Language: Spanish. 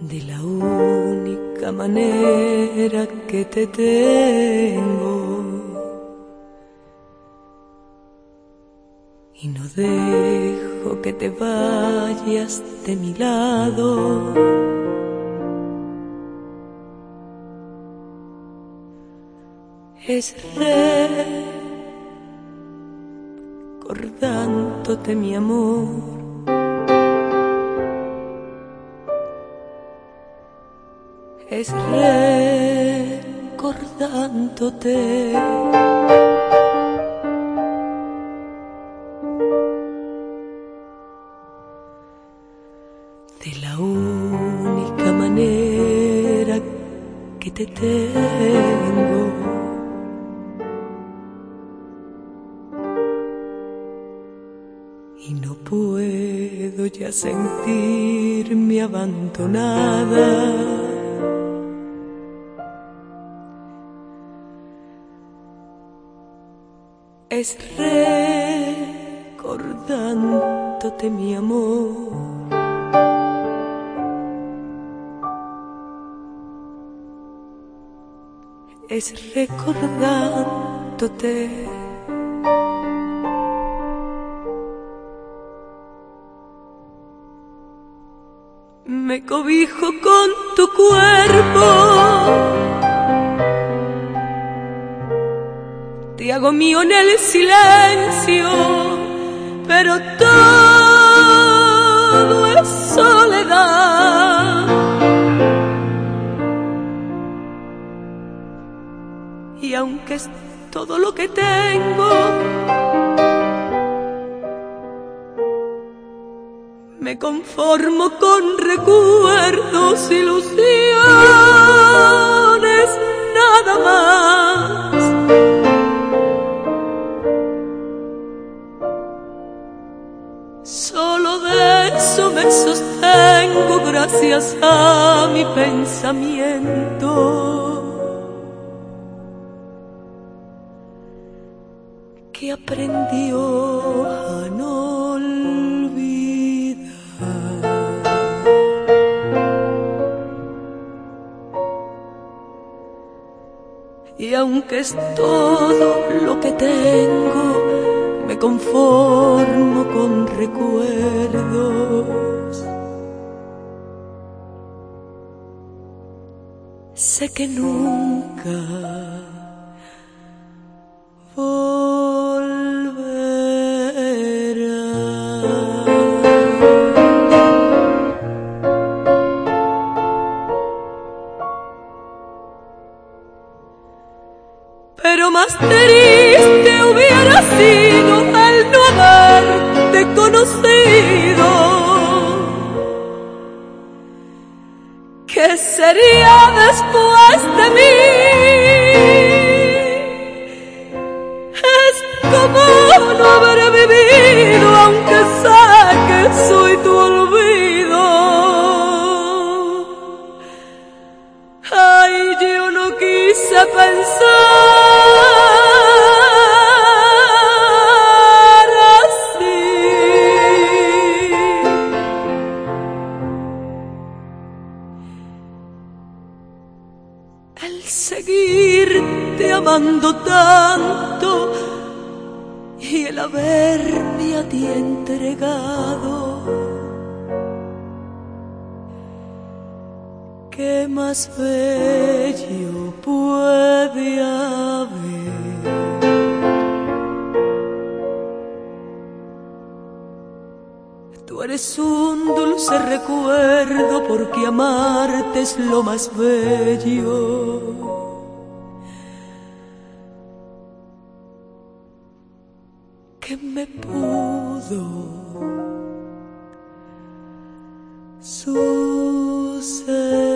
De la única manera que te tengo. Y no de que te vayas de mi lado. Es recordándote mi amor es recordándote. De la única manera que te tengo. Y no puedo ya sentirme abandonada es recordándote mi amor. Es recordándote. Me cobijo con tu cuerpo te hago mío en el silencio, pero todo es soledad. Y aunque es todo lo que tengo, me conformo con recuerdos, ilusiones, nada más. me sostengo gracias a mi pensamiento. Que aprendió a no olvidar. Y aunque es todo lo que tengo, me conformo con recuerdos. Sé que nunca Pero más triste hubiera sido conocido. ¿Qué sería después de mí? Tanto y el haberme a ti entregado. ¿Qué más bello puede haber? Tú eres un dulce recuerdo porque amarte es lo más bello. que me pudo suceder.